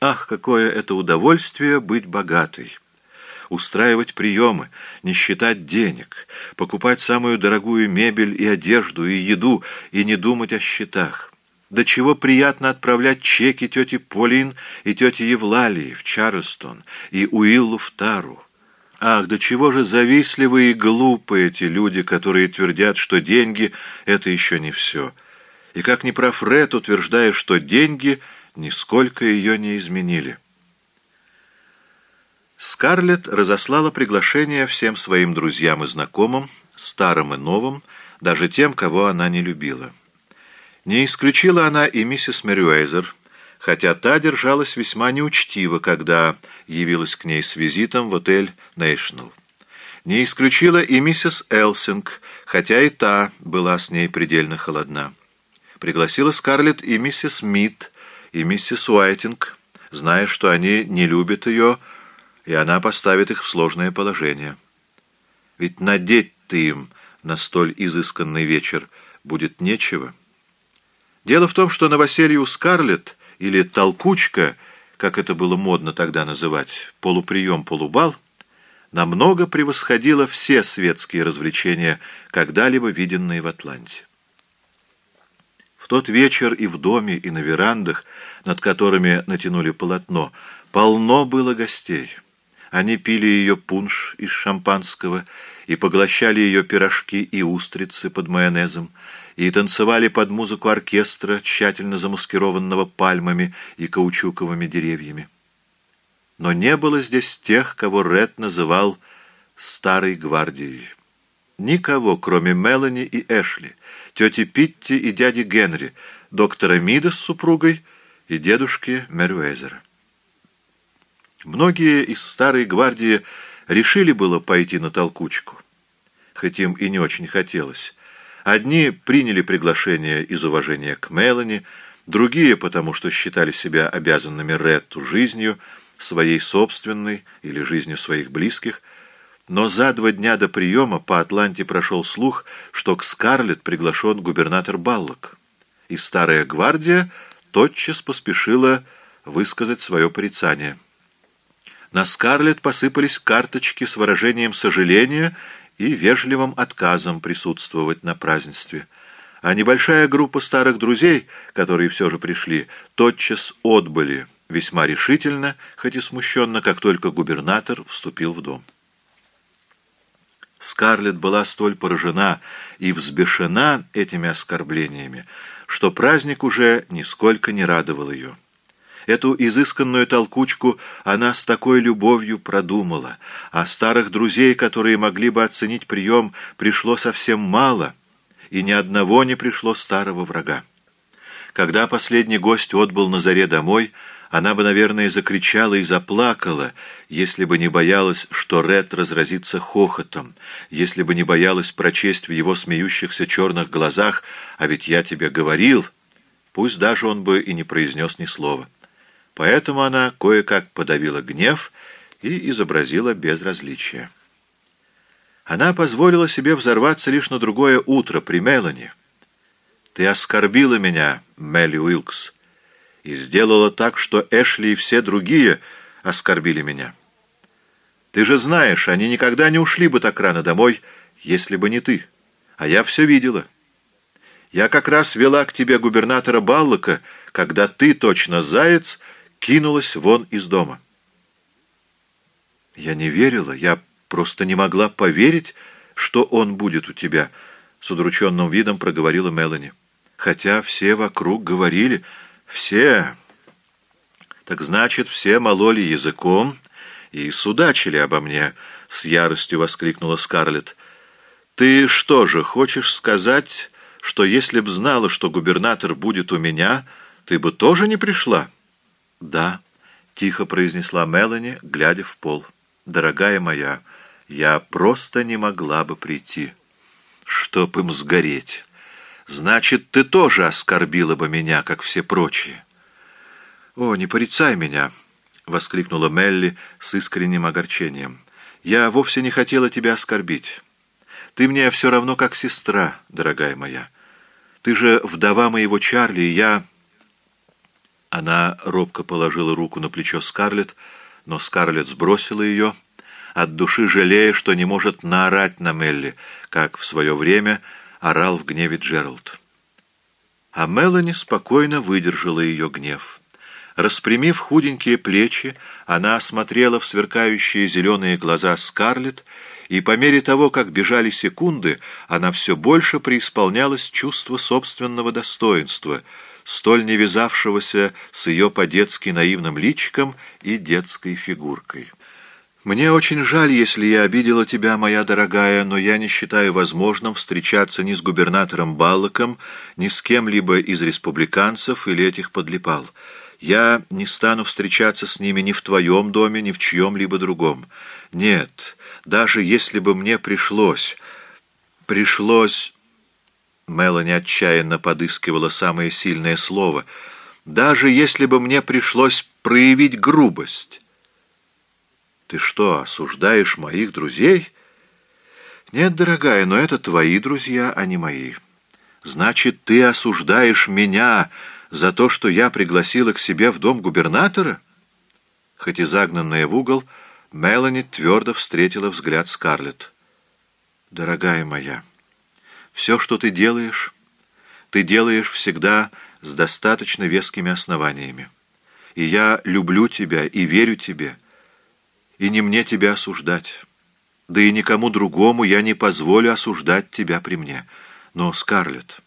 Ах, какое это удовольствие быть богатой! Устраивать приемы, не считать денег, покупать самую дорогую мебель и одежду, и еду, и не думать о счетах. До чего приятно отправлять чеки тете Полин и тете Евлалии в Чарльстон и Уиллу в Тару. Ах, до чего же завистливы и глупы эти люди, которые твердят, что деньги — это еще не все. И как ни прав Ред, утверждая, что деньги нисколько ее не изменили. Скарлетт разослала приглашение всем своим друзьям и знакомым, старым и новым, даже тем, кого она не любила. Не исключила она и миссис Мерюэзер, хотя та держалась весьма неучтиво, когда явилась к ней с визитом в отель «Нейшнл». Не исключила и миссис Элсинг, хотя и та была с ней предельно холодна. Пригласила Скарлетт и миссис Мид, и миссис Уайтинг, зная, что они не любят ее, и она поставит их в сложное положение. Ведь надеть-то им на столь изысканный вечер будет нечего. Дело в том, что новоселье у Скарлетт, или толкучка, как это было модно тогда называть, полуприем-полубал, намного превосходило все светские развлечения, когда-либо виденные в Атланте. Тот вечер и в доме, и на верандах, над которыми натянули полотно, полно было гостей. Они пили ее пунш из шампанского и поглощали ее пирожки и устрицы под майонезом, и танцевали под музыку оркестра, тщательно замаскированного пальмами и каучуковыми деревьями. Но не было здесь тех, кого Ред называл «старой гвардией». Никого, кроме Мелани и Эшли, тети Питти и дяди Генри, доктора Мида с супругой и дедушки Мерюэзера. Многие из старой гвардии решили было пойти на толкучку, хоть им и не очень хотелось, Одни приняли приглашение из уважения к Мелани, другие, потому что считали себя обязанными Ретту жизнью, своей собственной или жизнью своих близких, но за два дня до приема по Атланте прошел слух, что к Скарлетт приглашен губернатор Баллок, и старая гвардия тотчас поспешила высказать свое порицание. На Скарлетт посыпались карточки с выражением сожаления и вежливым отказом присутствовать на празднестве. А небольшая группа старых друзей, которые все же пришли, тотчас отбыли весьма решительно, хоть и смущенно, как только губернатор вступил в дом. Скарлетт была столь поражена и взбешена этими оскорблениями, что праздник уже нисколько не радовал ее. Эту изысканную толкучку она с такой любовью продумала, а старых друзей, которые могли бы оценить прием, пришло совсем мало, и ни одного не пришло старого врага. Когда последний гость отбыл на заре домой, она бы, наверное, закричала и заплакала, если бы не боялась, что Ред разразится хохотом, если бы не боялась прочесть в его смеющихся черных глазах «А ведь я тебе говорил», пусть даже он бы и не произнес ни слова. Поэтому она кое-как подавила гнев и изобразила безразличие. Она позволила себе взорваться лишь на другое утро при Мелани. «Ты оскорбила меня, Мелли Уилкс, и сделала так, что Эшли и все другие оскорбили меня. Ты же знаешь, они никогда не ушли бы так рано домой, если бы не ты. А я все видела. Я как раз вела к тебе губернатора Баллока, когда ты, точно заяц, кинулась вон из дома. Я не верила, я просто не могла поверить, что он будет у тебя, — с удрученным видом проговорила Мелани. Хотя все вокруг говорили, все... Так значит, все мололи языком и судачили обо мне, — с яростью воскликнула Скарлетт. Ты что же, хочешь сказать, что если б знала, что губернатор будет у меня, ты бы тоже не пришла?» «Да», — тихо произнесла Мелани, глядя в пол. «Дорогая моя, я просто не могла бы прийти, чтоб им сгореть. Значит, ты тоже оскорбила бы меня, как все прочие». «О, не порицай меня!» — воскликнула Мелли с искренним огорчением. «Я вовсе не хотела тебя оскорбить. Ты мне все равно как сестра, дорогая моя. Ты же вдова моего Чарли, и я...» Она робко положила руку на плечо Скарлетт, но Скарлетт сбросила ее, от души жалея, что не может наорать на Мелли, как в свое время орал в гневе Джеральд. А Мелани спокойно выдержала ее гнев. Распрямив худенькие плечи, она осмотрела в сверкающие зеленые глаза Скарлетт, и по мере того, как бежали секунды, она все больше преисполнялась чувства собственного достоинства — столь не вязавшегося с ее по-детски наивным личиком и детской фигуркой. «Мне очень жаль, если я обидела тебя, моя дорогая, но я не считаю возможным встречаться ни с губернатором Баллоком, ни с кем-либо из республиканцев или этих подлипал. Я не стану встречаться с ними ни в твоем доме, ни в чьем-либо другом. Нет, даже если бы мне пришлось... Пришлось... Мелани отчаянно подыскивала самое сильное слово. «Даже если бы мне пришлось проявить грубость». «Ты что, осуждаешь моих друзей?» «Нет, дорогая, но это твои друзья, а не мои. Значит, ты осуждаешь меня за то, что я пригласила к себе в дом губернатора?» Хоть и загнанная в угол, Мелани твердо встретила взгляд Скарлетт. «Дорогая моя...» Все, что ты делаешь, ты делаешь всегда с достаточно вескими основаниями. И я люблю тебя и верю тебе, и не мне тебя осуждать. Да и никому другому я не позволю осуждать тебя при мне. Но, Скарлетт...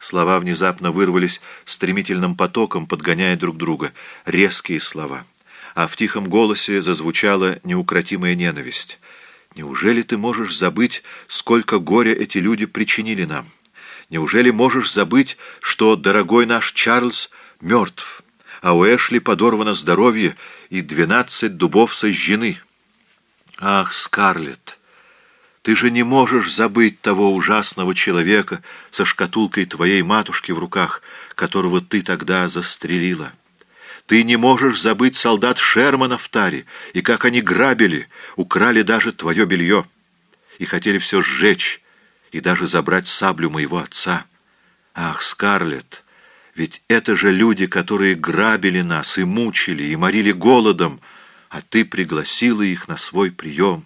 Слова внезапно вырвались стремительным потоком, подгоняя друг друга. Резкие слова. А в тихом голосе зазвучала неукротимая ненависть. Неужели ты можешь забыть, сколько горя эти люди причинили нам? Неужели можешь забыть, что дорогой наш Чарльз мертв, а у Эшли подорвано здоровье и двенадцать дубов сожжены? Ах, Скарлетт, ты же не можешь забыть того ужасного человека со шкатулкой твоей матушки в руках, которого ты тогда застрелила. Ты не можешь забыть солдат Шермана в таре, и как они грабили, украли даже твое белье, и хотели все сжечь, и даже забрать саблю моего отца. Ах, Скарлетт, ведь это же люди, которые грабили нас и мучили, и морили голодом, а ты пригласила их на свой прием.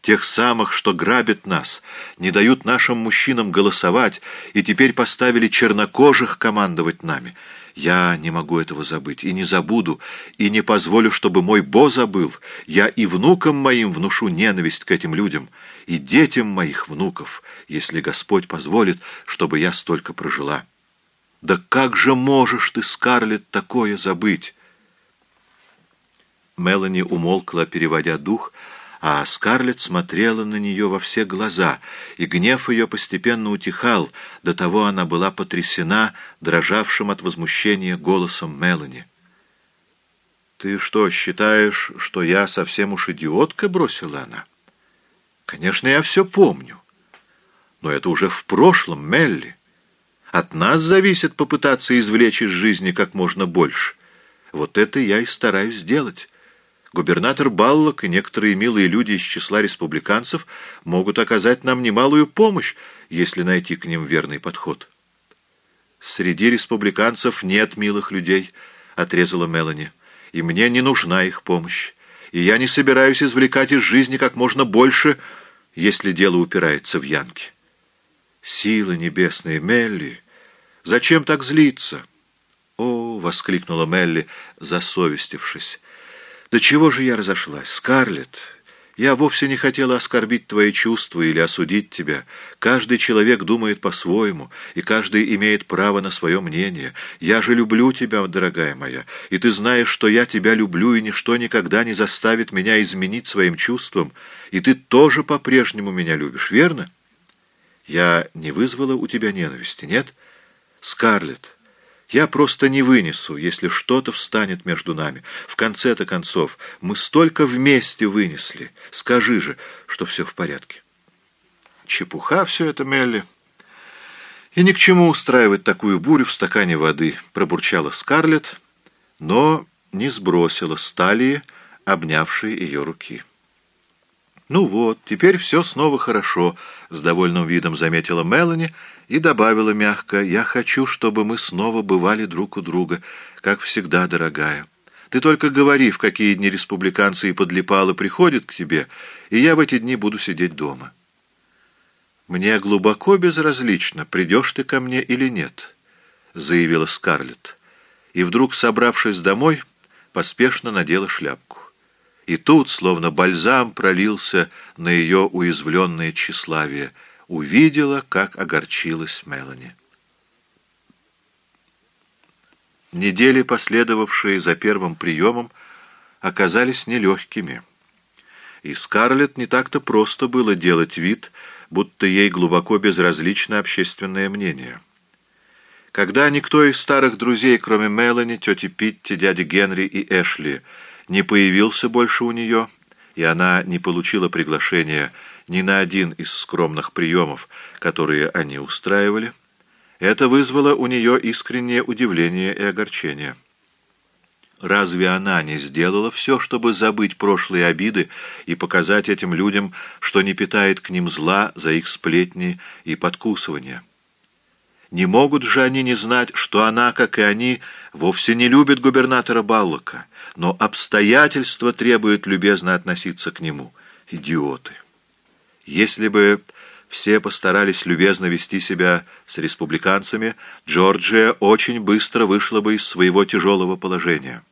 Тех самых, что грабят нас, не дают нашим мужчинам голосовать, и теперь поставили чернокожих командовать нами — я не могу этого забыть, и не забуду, и не позволю, чтобы мой Бо забыл. Я и внукам моим внушу ненависть к этим людям, и детям моих внуков, если Господь позволит, чтобы я столько прожила. Да как же можешь ты, Скарлетт, такое забыть? Мелани умолкла, переводя дух, а Скарлетт смотрела на нее во все глаза, и гнев ее постепенно утихал, до того она была потрясена дрожавшим от возмущения голосом Мелани. «Ты что, считаешь, что я совсем уж идиотка?» — бросила она. «Конечно, я все помню. Но это уже в прошлом, Мелли. От нас зависит попытаться извлечь из жизни как можно больше. Вот это я и стараюсь сделать». Губернатор Баллок и некоторые милые люди из числа республиканцев могут оказать нам немалую помощь, если найти к ним верный подход. «Среди республиканцев нет милых людей», — отрезала Мелани, — «и мне не нужна их помощь, и я не собираюсь извлекать из жизни как можно больше, если дело упирается в Янки». «Силы небесные, Мелли, зачем так злиться?» «О!» — воскликнула Мелли, засовестившись. «Да чего же я разошлась? Скарлетт, я вовсе не хотела оскорбить твои чувства или осудить тебя. Каждый человек думает по-своему, и каждый имеет право на свое мнение. Я же люблю тебя, дорогая моя, и ты знаешь, что я тебя люблю, и ничто никогда не заставит меня изменить своим чувствам, и ты тоже по-прежнему меня любишь, верно? Я не вызвала у тебя ненависти, нет? Скарлетт, я просто не вынесу, если что-то встанет между нами. В конце-то концов, мы столько вместе вынесли. Скажи же, что все в порядке. Чепуха все это, Мелли. И ни к чему устраивать такую бурю в стакане воды, пробурчала Скарлетт, но не сбросила сталии, обнявшей ее руки. «Ну вот, теперь все снова хорошо», — с довольным видом заметила Мелани и добавила мягко, «Я хочу, чтобы мы снова бывали друг у друга, как всегда, дорогая. Ты только говори, в какие дни республиканцы и подлипалы приходят к тебе, и я в эти дни буду сидеть дома». «Мне глубоко безразлично, придешь ты ко мне или нет», — заявила Скарлетт. И вдруг, собравшись домой, поспешно надела шляпку. И тут, словно бальзам, пролился на ее уязвленное тщеславие — увидела, как огорчилась Мелани. Недели, последовавшие за первым приемом, оказались нелегкими. И Скарлетт не так-то просто было делать вид, будто ей глубоко безразлично общественное мнение. Когда никто из старых друзей, кроме Мелани, тети Питти, дяди Генри и Эшли, не появился больше у нее, и она не получила приглашения ни на один из скромных приемов, которые они устраивали, это вызвало у нее искреннее удивление и огорчение. Разве она не сделала все, чтобы забыть прошлые обиды и показать этим людям, что не питает к ним зла за их сплетни и подкусывания? Не могут же они не знать, что она, как и они, вовсе не любит губернатора Баллока, но обстоятельства требуют любезно относиться к нему. Идиоты! Если бы все постарались любезно вести себя с республиканцами, Джорджия очень быстро вышла бы из своего тяжелого положения.